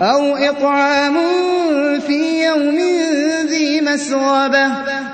أَوْ إِطْعَامٌ فِي يَوْمٍ ذِي مَسْغَبَةٍ.